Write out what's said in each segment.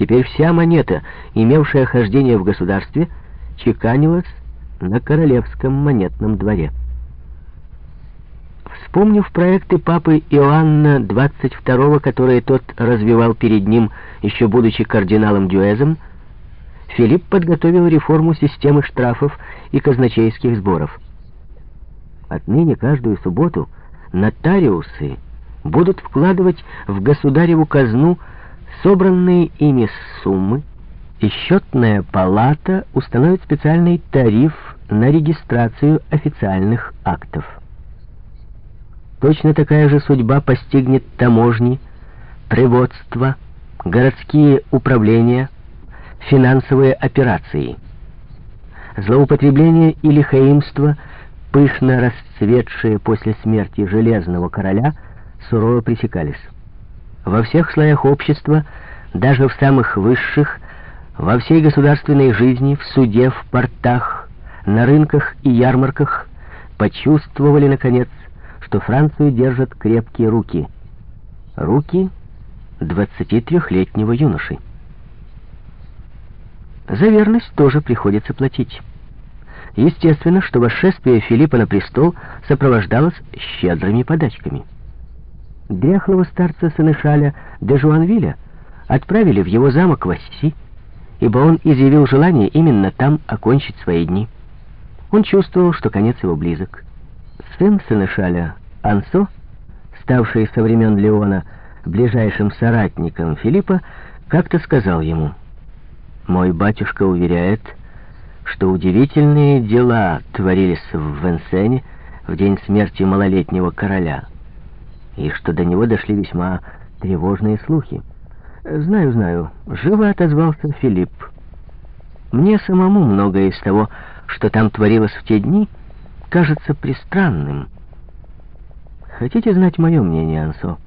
Теперь вся монета, имевшая хождение в государстве, чеканилась на королевском монетном дворе. Вспомнив проекты папы Иоанна XXII, которые тот развивал перед ним, еще будучи кардиналом Дюэзом, Филипп подготовил реформу системы штрафов и казначейских сборов. Отныне каждую субботу нотариусы будут вкладывать в государеву казну собранные ими суммы, и счетная палата установит специальный тариф на регистрацию официальных актов. Точно такая же судьба постигнет таможни, приводство, городские управления, финансовые операции. Злоупотребление или хаимство, пышно расцветшие после смерти Железного Короля, сурово пресекались. Во всех слоях общества, даже в самых высших, во всей государственной жизни, в суде, в портах, на рынках и ярмарках почувствовали, наконец, что Францию держат крепкие руки. Руки 23-летнего юноши. За верность тоже приходится платить. Естественно, что восшествие Филиппа на престол сопровождалось щедрыми подачками. Дряхлого старца Сенешаля де Жуанвиля отправили в его замок Васси, ибо он изъявил желание именно там окончить свои дни. Он чувствовал, что конец его близок. Сын Сенешаля Ансо, ставший со времен Леона ближайшим соратником Филиппа, как-то сказал ему, «Мой батюшка уверяет, что удивительные дела творились в Венсене в день смерти малолетнего короля, и что до него дошли весьма тревожные слухи. «Знаю, знаю», — живо отозвался Филипп. «Мне самому многое из того, что там творилось в те дни, кажется пристранным». Хотите знать мое мнение, Ансо?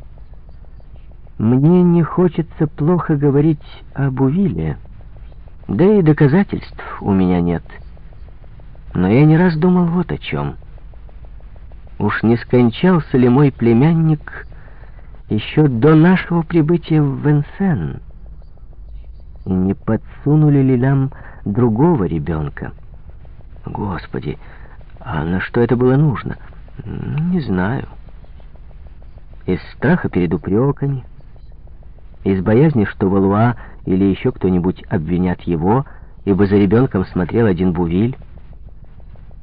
Мне не хочется плохо говорить об Увиле, да и доказательств у меня нет. Но я не раз думал вот о чем. Уж не скончался ли мой племянник еще до нашего прибытия в Венсен? И не подсунули ли нам другого ребенка? Господи, а на что это было нужно? Не знаю из страха перед упреками, из боязни, что Валуа или еще кто-нибудь обвинят его, ибо за ребенком смотрел один Бувиль.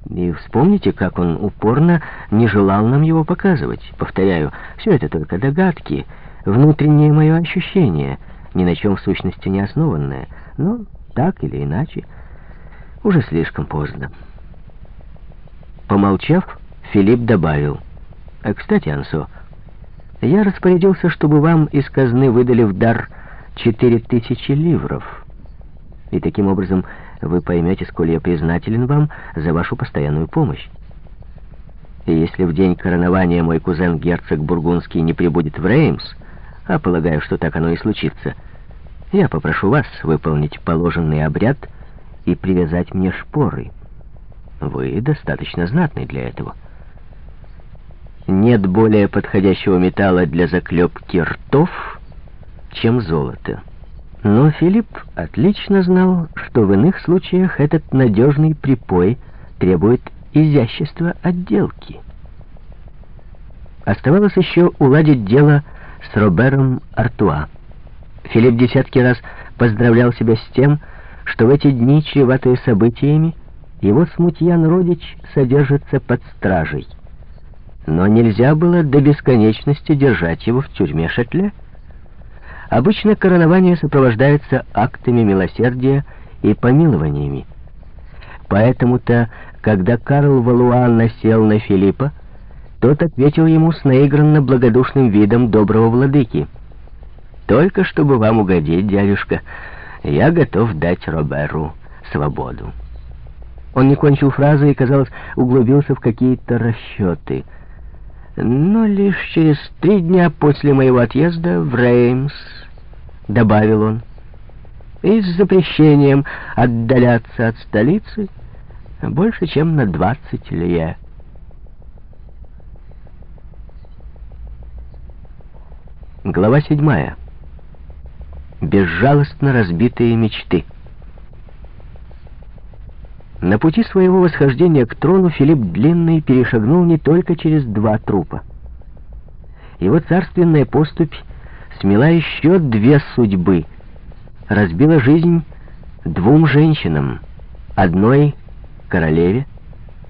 И вспомните, как он упорно не желал нам его показывать. Повторяю, все это только догадки, внутреннее мое ощущение, ни на чем в сущности не основанное, но так или иначе, уже слишком поздно. Помолчав, Филипп добавил, «А, кстати, Ансо, я распорядился, чтобы вам из казны выдали в дар четыре тысячи ливров. И таким образом вы поймете, сколь я признателен вам за вашу постоянную помощь. И если в день коронования мой кузен-герцог Бургундский не прибудет в Реймс, а полагаю, что так оно и случится, я попрошу вас выполнить положенный обряд и привязать мне шпоры. Вы достаточно знатный для этого. Нет более подходящего металла для заклепки ртов, чем золото. Но Филипп отлично знал, что в иных случаях этот надежный припой требует изящества отделки. Оставалось еще уладить дело с Робером Артуа. Филипп десятки раз поздравлял себя с тем, что в эти дни, чреватые событиями, его смутьян-родич содержится под стражей но нельзя было до бесконечности держать его в тюрьме Шатле. Обычно коронование сопровождается актами милосердия и помилованиями. Поэтому-то, когда Карл Валуан насел на Филиппа, тот ответил ему с наигранно благодушным видом доброго владыки. «Только чтобы вам угодить, дядюшка, я готов дать Роберу свободу». Он не кончил фразы и, казалось, углубился в какие-то расчеты — но лишь через три дня после моего отъезда в Реймс, добавил он, и с запрещением отдаляться от столицы больше, чем на двадцать лье. Глава седьмая. безжалостно разбитые мечты. На пути своего восхождения к трону Филипп Длинный перешагнул не только через два трупа. Его царственная поступь смела еще две судьбы, разбила жизнь двум женщинам, одной королеве,